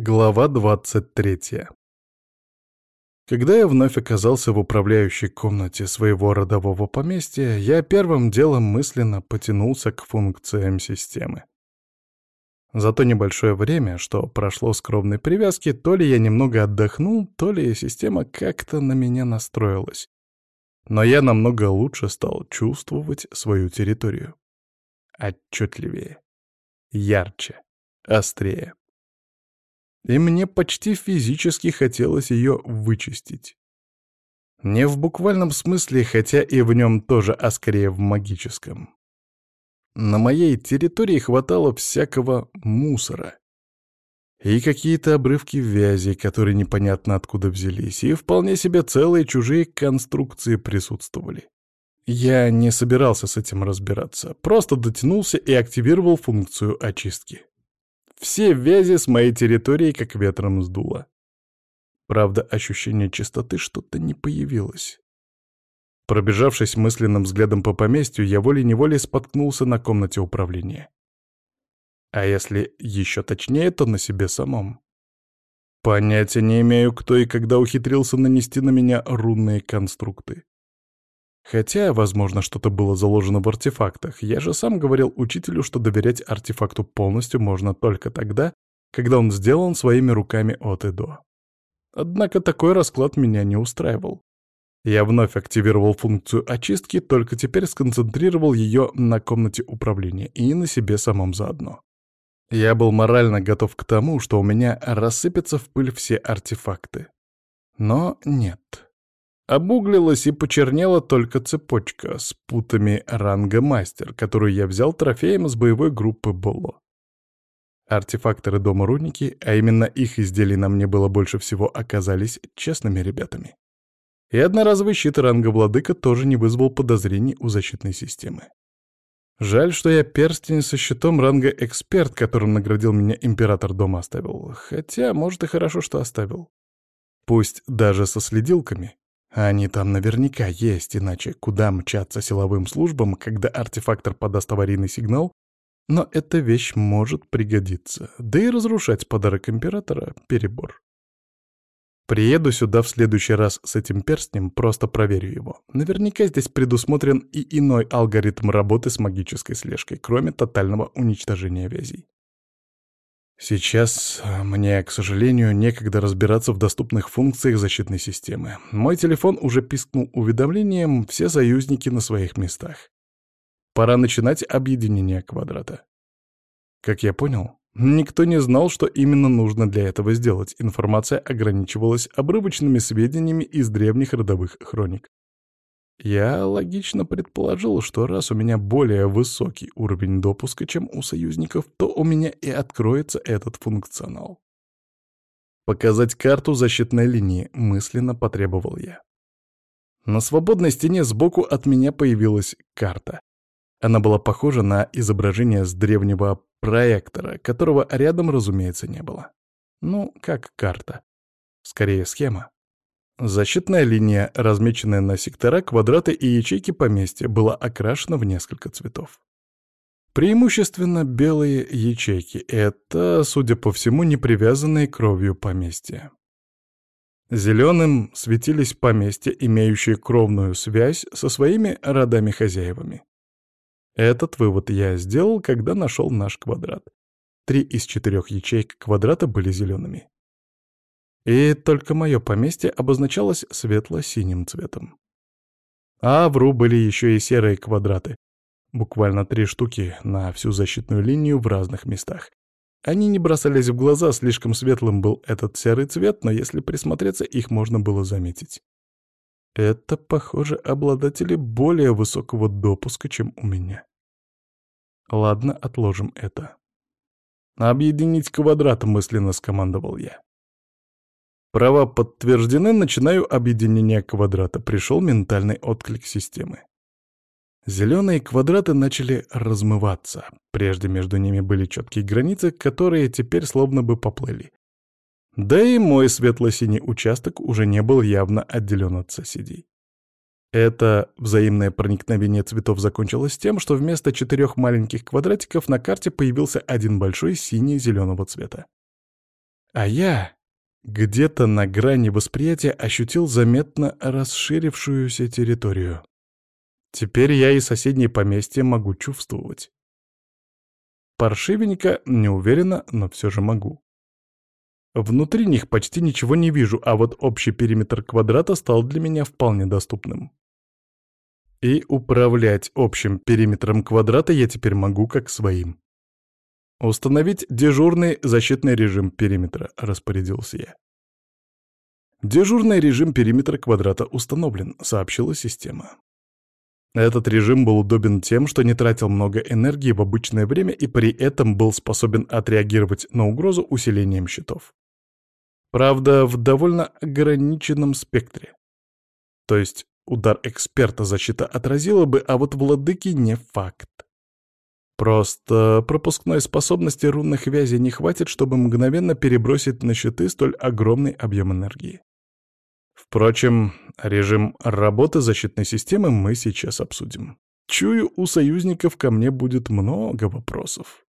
Глава 23 Когда я вновь оказался в управляющей комнате своего родового поместья, я первым делом мысленно потянулся к функциям системы. За то небольшое время, что прошло скромной привязки, то ли я немного отдохнул, то ли система как-то на меня настроилась. Но я намного лучше стал чувствовать свою территорию. Отчетливее, ярче, острее и мне почти физически хотелось ее вычистить. Не в буквальном смысле, хотя и в нем тоже, а скорее в магическом. На моей территории хватало всякого мусора. И какие-то обрывки вязи, которые непонятно откуда взялись, и вполне себе целые чужие конструкции присутствовали. Я не собирался с этим разбираться, просто дотянулся и активировал функцию очистки. Все вязи с моей территории как ветром сдуло. Правда, ощущение чистоты что-то не появилось. Пробежавшись мысленным взглядом по поместью, я волей-неволей споткнулся на комнате управления. А если еще точнее, то на себе самом. Понятия не имею, кто и когда ухитрился нанести на меня рунные конструкты. Хотя, возможно, что-то было заложено в артефактах. Я же сам говорил учителю, что доверять артефакту полностью можно только тогда, когда он сделан своими руками от и до. Однако такой расклад меня не устраивал. Я вновь активировал функцию очистки, только теперь сконцентрировал ее на комнате управления и на себе самом заодно. Я был морально готов к тому, что у меня рассыпятся в пыль все артефакты. Но нет. Обуглилась и почернела только цепочка с путами ранга мастер, которую я взял трофеем с боевой группы Боло. Артефакторы дома Рудники, а именно их изделий на мне было больше всего, оказались честными ребятами. И одноразовый щит ранга Владыка тоже не вызвал подозрений у защитной системы. Жаль, что я перстень со щитом ранга Эксперт, которым наградил меня император дома, оставил. Хотя, может, и хорошо, что оставил. Пусть даже со следилками, они там наверняка есть, иначе куда мчаться силовым службам, когда артефактор подаст аварийный сигнал? Но эта вещь может пригодиться, да и разрушать подарок императора — перебор. Приеду сюда в следующий раз с этим перстнем, просто проверю его. Наверняка здесь предусмотрен и иной алгоритм работы с магической слежкой, кроме тотального уничтожения вязей. Сейчас э, мне, к сожалению, некогда разбираться в доступных функциях защитной системы. Мой телефон уже пискнул уведомлением «Все союзники на своих местах». Пора начинать объединение квадрата. Как я понял, никто не знал, что именно нужно для этого сделать. Информация ограничивалась обрывочными сведениями из древних родовых хроник. Я логично предположил, что раз у меня более высокий уровень допуска, чем у союзников, то у меня и откроется этот функционал. Показать карту защитной линии мысленно потребовал я. На свободной стене сбоку от меня появилась карта. Она была похожа на изображение с древнего проектора, которого рядом, разумеется, не было. Ну, как карта. Скорее, схема. Защитная линия, размеченная на сектора, квадраты и ячейки поместья, была окрашена в несколько цветов. Преимущественно белые ячейки — это, судя по всему, не привязанные кровью поместья. Зеленым светились поместья, имеющие кровную связь со своими родами-хозяевами. Этот вывод я сделал, когда нашел наш квадрат. Три из четырех ячеек квадрата были зелеными. И только мое поместье обозначалось светло-синим цветом. А в Ру были еще и серые квадраты. Буквально три штуки на всю защитную линию в разных местах. Они не бросались в глаза, слишком светлым был этот серый цвет, но если присмотреться, их можно было заметить. Это, похоже, обладатели более высокого допуска, чем у меня. Ладно, отложим это. «Объединить квадрат», — мысленно скомандовал я. Права подтверждены, начинаю объединение квадрата. Пришел ментальный отклик системы. Зеленые квадраты начали размываться. Прежде между ними были четкие границы, которые теперь словно бы поплыли. Да и мой светло-синий участок уже не был явно отделен от соседей. Это взаимное проникновение цветов закончилось тем, что вместо четырех маленьких квадратиков на карте появился один большой синий зеленого цвета. А я где-то на грани восприятия ощутил заметно расширившуюся территорию. Теперь я и соседние поместья могу чувствовать. Паршивенько, не уверенно, но все же могу. Внутри них почти ничего не вижу, а вот общий периметр квадрата стал для меня вполне доступным. И управлять общим периметром квадрата я теперь могу как своим. «Установить дежурный защитный режим периметра», — распорядился я. «Дежурный режим периметра квадрата установлен», — сообщила система. Этот режим был удобен тем, что не тратил много энергии в обычное время и при этом был способен отреагировать на угрозу усилением щитов. Правда, в довольно ограниченном спектре. То есть удар эксперта защита отразила бы, а вот владыки не факт. Просто пропускной способности рунных вязей не хватит, чтобы мгновенно перебросить на щиты столь огромный объем энергии. Впрочем, режим работы защитной системы мы сейчас обсудим. Чую, у союзников ко мне будет много вопросов.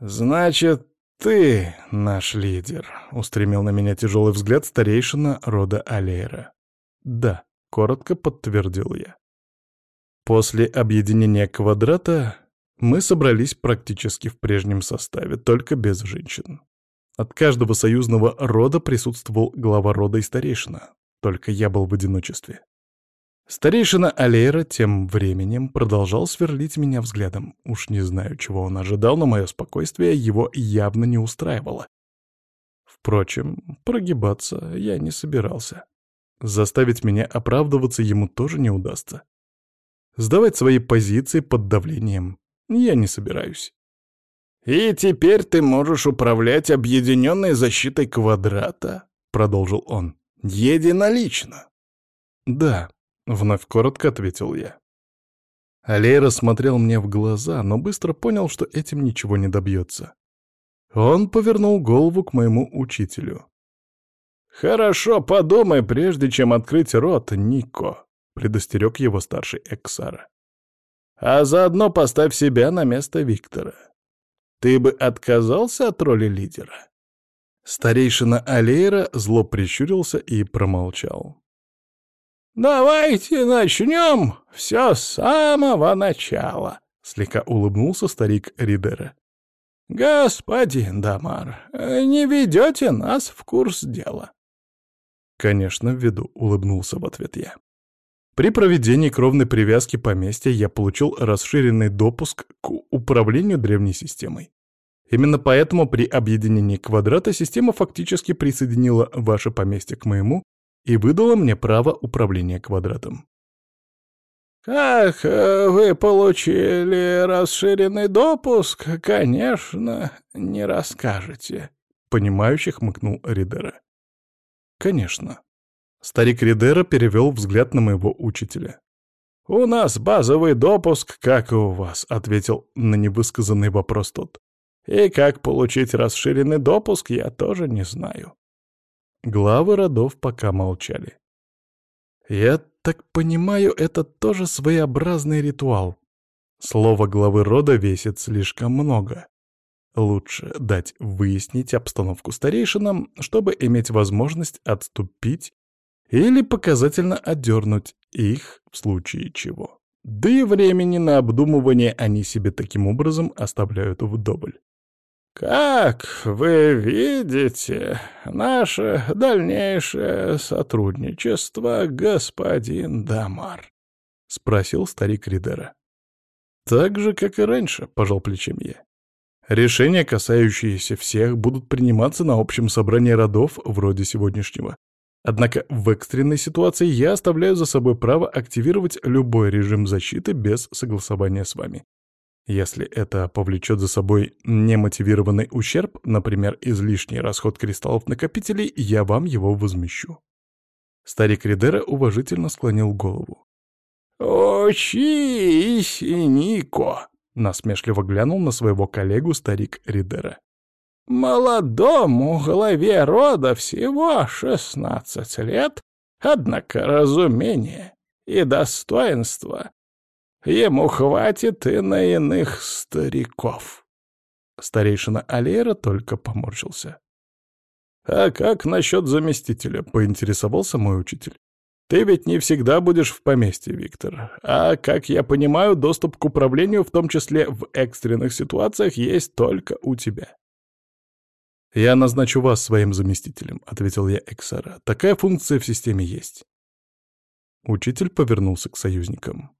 «Значит, ты наш лидер», — устремил на меня тяжелый взгляд старейшина рода Алейра. «Да», — коротко подтвердил я. После объединения квадрата мы собрались практически в прежнем составе, только без женщин. От каждого союзного рода присутствовал глава рода и старейшина, только я был в одиночестве. Старейшина Алейра тем временем продолжал сверлить меня взглядом. Уж не знаю, чего он ожидал, но мое спокойствие его явно не устраивало. Впрочем, прогибаться я не собирался. Заставить меня оправдываться ему тоже не удастся. Сдавать свои позиции под давлением я не собираюсь. «И теперь ты можешь управлять объединенной защитой квадрата», — продолжил он. «Единолично». «Да», — вновь коротко ответил я. Алейра смотрел мне в глаза, но быстро понял, что этим ничего не добьется. Он повернул голову к моему учителю. «Хорошо подумай, прежде чем открыть рот, Нико», — предостерег его старший Эксара. «А заодно поставь себя на место Виктора. Ты бы отказался от роли лидера?» Старейшина Алейра зло прищурился и промолчал. «Давайте начнем все с самого начала», — слегка улыбнулся старик Ридера. «Господин Дамар, не ведете нас в курс дела?» «Конечно, введу», — улыбнулся в ответ я. При проведении кровной привязки поместья я получил расширенный допуск к управлению древней системой. Именно поэтому при объединении квадрата система фактически присоединила ваше поместье к моему и выдала мне право управления квадратом. «Как э, вы получили расширенный допуск, конечно, не расскажете», — понимающе хмыкнул Ридера. «Конечно». Старик Ридера перевел взгляд на моего учителя. «У нас базовый допуск, как и у вас», — ответил на невысказанный вопрос тот. «И как получить расширенный допуск, я тоже не знаю». Главы родов пока молчали. «Я так понимаю, это тоже своеобразный ритуал. Слово главы рода весит слишком много. Лучше дать выяснить обстановку старейшинам, чтобы иметь возможность отступить или показательно отдернуть их в случае чего. Да и времени на обдумывание они себе таким образом оставляют вдоволь. «Как вы видите, наше дальнейшее сотрудничество, господин Дамар?» — спросил старик Ридера. «Так же, как и раньше», — пожал плечами я. «Решения, касающиеся всех, будут приниматься на общем собрании родов вроде сегодняшнего. Однако в экстренной ситуации я оставляю за собой право активировать любой режим защиты без согласования с вами. Если это повлечет за собой немотивированный ущерб, например, излишний расход кристаллов-накопителей, я вам его возмещу. Старик Ридера уважительно склонил голову. «Учись, Нико!» — насмешливо глянул на своего коллегу старик Ридера. «Молодому главе рода всего шестнадцать лет, однако разумение и достоинство Ему хватит и на иных стариков. Старейшина Алера только поморщился. «А как насчет заместителя?» — поинтересовался мой учитель. «Ты ведь не всегда будешь в поместье, Виктор. А, как я понимаю, доступ к управлению, в том числе в экстренных ситуациях, есть только у тебя». «Я назначу вас своим заместителем», — ответил я Эксара. «Такая функция в системе есть». Учитель повернулся к союзникам.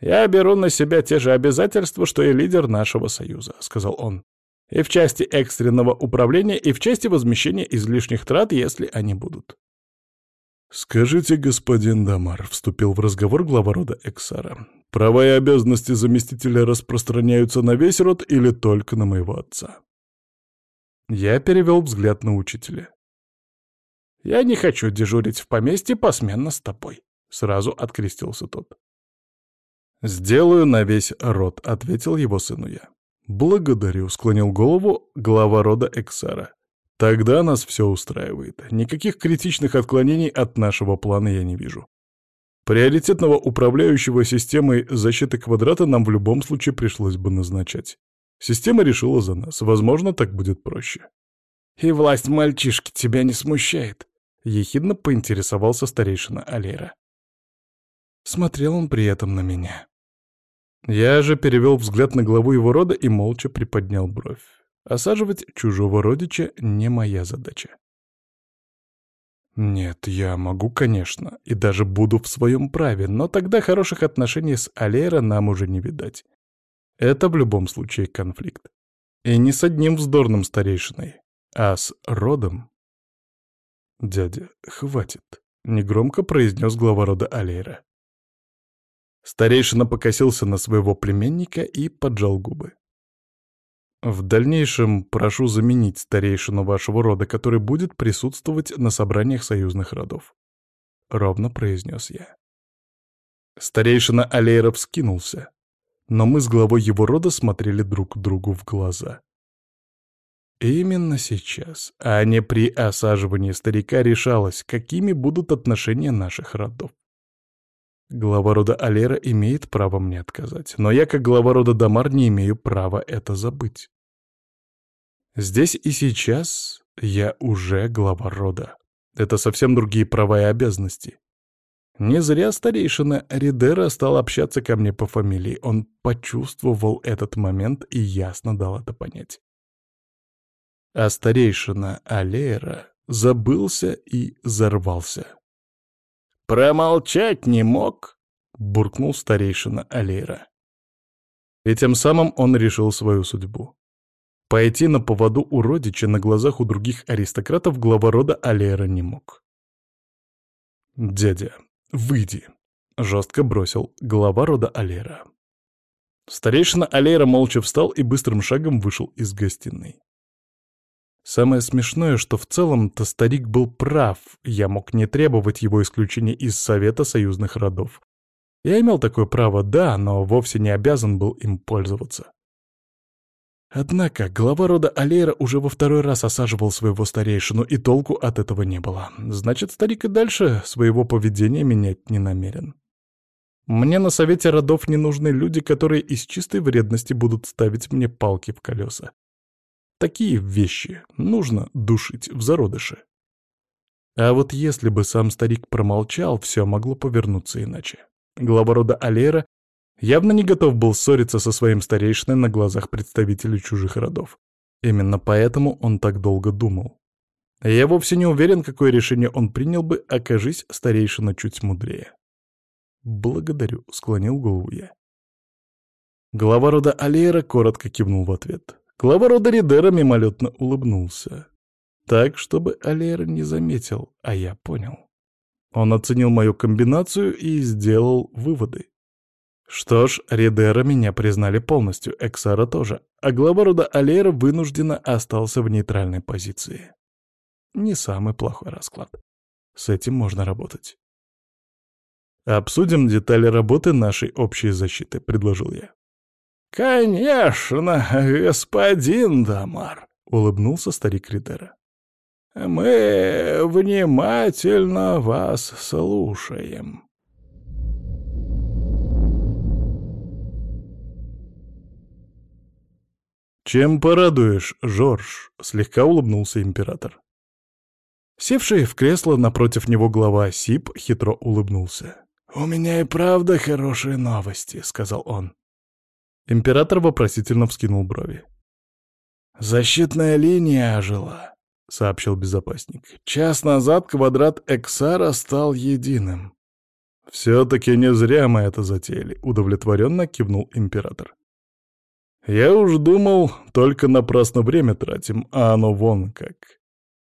«Я беру на себя те же обязательства, что и лидер нашего союза», — сказал он. «И в части экстренного управления, и в части возмещения излишних трат, если они будут». «Скажите, господин Дамар», — вступил в разговор глава рода Эксара, «права и обязанности заместителя распространяются на весь род или только на моего отца?» Я перевел взгляд на учителя. «Я не хочу дежурить в поместье посменно с тобой», — сразу открестился тот. «Сделаю на весь род», — ответил его сыну я. «Благодарю», — склонил голову глава рода Эксара. «Тогда нас все устраивает. Никаких критичных отклонений от нашего плана я не вижу. Приоритетного управляющего системой защиты квадрата нам в любом случае пришлось бы назначать. Система решила за нас. Возможно, так будет проще». «И власть мальчишки тебя не смущает?» — ехидно поинтересовался старейшина Алера. Смотрел он при этом на меня. Я же перевел взгляд на главу его рода и молча приподнял бровь. Осаживать чужого родича не моя задача. Нет, я могу, конечно, и даже буду в своем праве, но тогда хороших отношений с Алера нам уже не видать. Это в любом случае конфликт. И не с одним вздорным старейшиной, а с родом. «Дядя, хватит», — негромко произнес глава рода Алейра. Старейшина покосился на своего племенника и поджал губы. «В дальнейшем прошу заменить старейшину вашего рода, который будет присутствовать на собраниях союзных родов», — ровно произнес я. Старейшина Алейров скинулся, но мы с главой его рода смотрели друг другу в глаза. Именно сейчас, а не при осаживании старика, решалось, какими будут отношения наших родов. Глава рода Алера имеет право мне отказать, но я, как глава рода Дамар, не имею права это забыть. Здесь и сейчас я уже глава рода. Это совсем другие права и обязанности. Не зря старейшина Ридера стал общаться ко мне по фамилии. Он почувствовал этот момент и ясно дал это понять. А старейшина Алера забылся и взорвался. «Промолчать не мог?» — буркнул старейшина Алейра. И тем самым он решил свою судьбу. Пойти на поводу у родича на глазах у других аристократов глава рода Алейра не мог. «Дядя, выйди», — жестко бросил глава рода Алейра. Старейшина Алейра молча встал и быстрым шагом вышел из гостиной. Самое смешное, что в целом-то старик был прав, я мог не требовать его исключения из Совета союзных родов. Я имел такое право, да, но вовсе не обязан был им пользоваться. Однако глава рода Алейра уже во второй раз осаживал своего старейшину, и толку от этого не было. Значит, старик и дальше своего поведения менять не намерен. Мне на совете родов не нужны люди, которые из чистой вредности будут ставить мне палки в колеса. Такие вещи нужно душить в зародыше. А вот если бы сам старик промолчал, все могло повернуться иначе. Глава рода Алера явно не готов был ссориться со своим старейшиной на глазах представителей чужих родов. Именно поэтому он так долго думал. Я вовсе не уверен, какое решение он принял бы, окажись старейшина чуть мудрее. «Благодарю», — склонил голову я. Глава рода Алера коротко кивнул в ответ. Глава рода Ридера мимолетно улыбнулся. Так, чтобы Алер не заметил, а я понял. Он оценил мою комбинацию и сделал выводы. Что ж, Ридера меня признали полностью, Эксара тоже, а глава рода Алера вынужденно остался в нейтральной позиции. Не самый плохой расклад. С этим можно работать. «Обсудим детали работы нашей общей защиты», — предложил я. «Конечно, господин Дамар», — улыбнулся старик Ридера. «Мы внимательно вас слушаем». «Чем порадуешь, Жорж?» — слегка улыбнулся император. Севший в кресло напротив него глава Сип хитро улыбнулся. «У меня и правда хорошие новости», — сказал он. Император вопросительно вскинул брови. «Защитная линия ожила», — сообщил безопасник. «Час назад квадрат Эксара стал единым». «Все-таки не зря мы это затеяли», — удовлетворенно кивнул император. «Я уж думал, только напрасно время тратим, а оно вон как.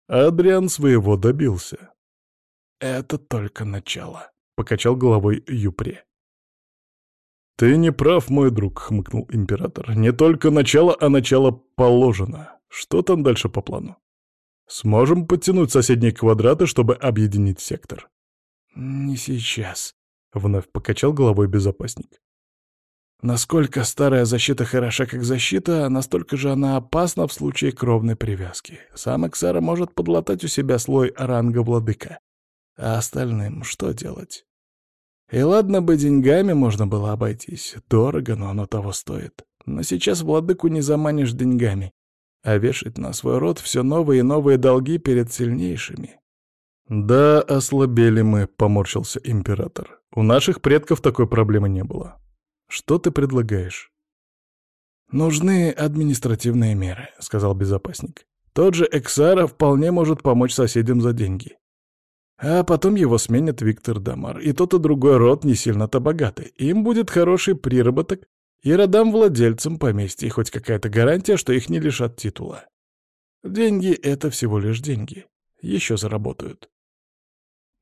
Адриан своего добился». «Это только начало», — покачал головой Юпре. «Ты не прав, мой друг», — хмыкнул император. «Не только начало, а начало положено. Что там дальше по плану? Сможем подтянуть соседние квадраты, чтобы объединить сектор?» «Не сейчас», — вновь покачал головой безопасник. Насколько старая защита хороша как защита, настолько же она опасна в случае кровной привязки. Сам Эксара может подлатать у себя слой ранга владыка. А остальным что делать? И ладно бы деньгами можно было обойтись. Дорого, но оно того стоит. Но сейчас владыку не заманишь деньгами, а вешать на свой род все новые и новые долги перед сильнейшими. «Да, ослабели мы», — поморщился император. «У наших предков такой проблемы не было. Что ты предлагаешь?» «Нужны административные меры», — сказал безопасник. «Тот же Эксара вполне может помочь соседям за деньги. А потом его сменит Виктор Дамар, и тот и другой род не сильно-то богатый. Им будет хороший приработок, и родам-владельцам поместья хоть какая-то гарантия, что их не лишат титула. Деньги — это всего лишь деньги. Еще заработают.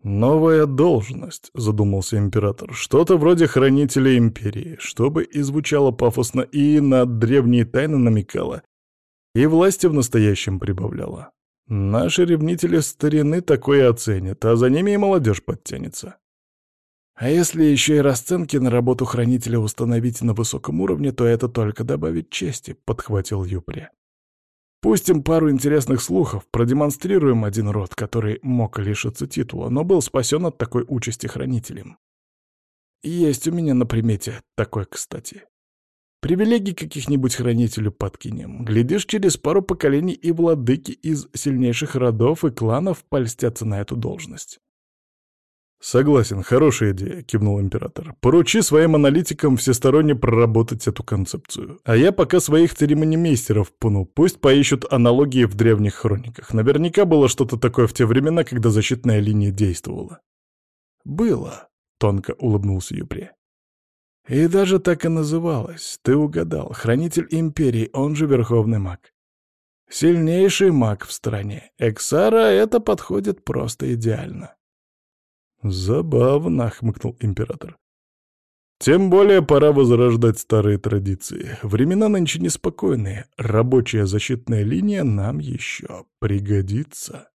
«Новая должность», — задумался император. «Что-то вроде хранителя империи, чтобы и звучало пафосно и на древние тайны намекало, и власти в настоящем прибавляло. Наши ревнители старины такое оценят, а за ними и молодежь подтянется. А если еще и расценки на работу хранителя установить на высоком уровне, то это только добавит чести, — подхватил Юпре. Пустим пару интересных слухов, продемонстрируем один род, который мог лишиться титула, но был спасен от такой участи хранителем. Есть у меня на примете такой, кстати. Привилегий каких-нибудь хранителю подкинем. Глядишь, через пару поколений и владыки из сильнейших родов и кланов польстятся на эту должность. «Согласен, хорошая идея», — кивнул император. «Поручи своим аналитикам всесторонне проработать эту концепцию. А я пока своих церемонимейстеров пну, пусть поищут аналогии в древних хрониках. Наверняка было что-то такое в те времена, когда защитная линия действовала». «Было», — тонко улыбнулся Юпре. И даже так и называлась. Ты угадал. Хранитель Империи, он же Верховный Маг. Сильнейший маг в стране. Эксара это подходит просто идеально. Забавно, хмыкнул император. Тем более пора возрождать старые традиции. Времена нынче неспокойные. Рабочая защитная линия нам еще пригодится.